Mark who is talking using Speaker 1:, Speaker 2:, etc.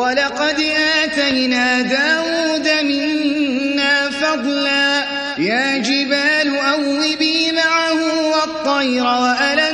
Speaker 1: ولقد آتينا داود منا فضلا. يا جبال أوبي معه والطير وألا